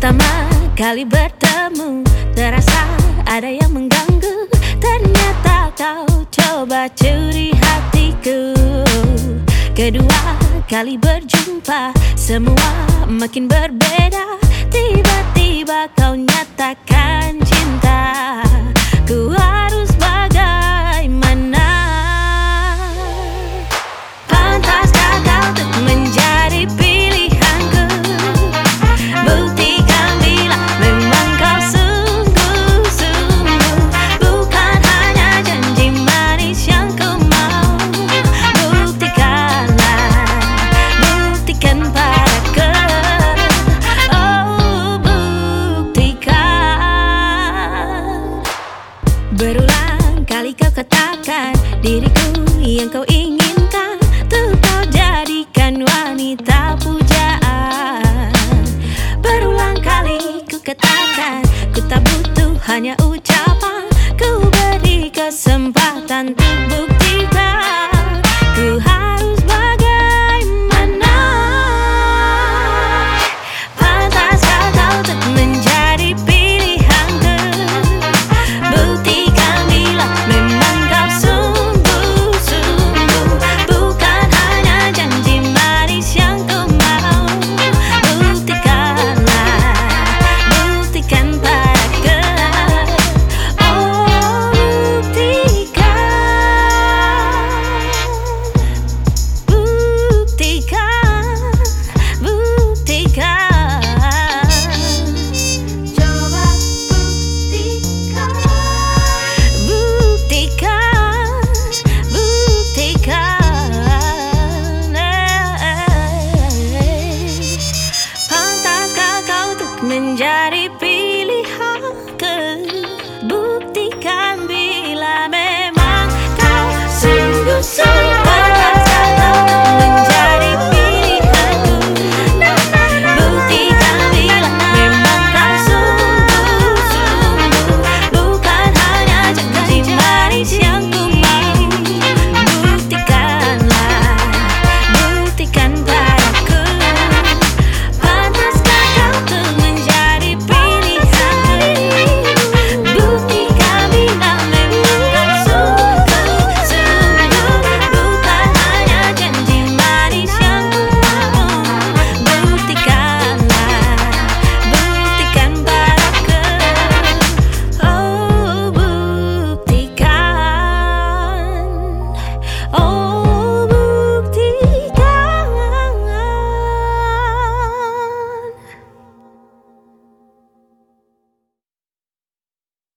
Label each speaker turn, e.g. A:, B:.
A: Pertama kali bertemu Terasa ada yang mengganggu. Ternyata kau coba curi hatiku. Kedua kali berjumpa Semua makin berbeda Berulang kali kau katakan Diriku yang kau inginkan Tuh kau jadikan wanita pujaan. Berulang kali ku katakan Ku tak butuh hanya ucapan Ku beri kesempatan untuk buktikan. Ku menjadi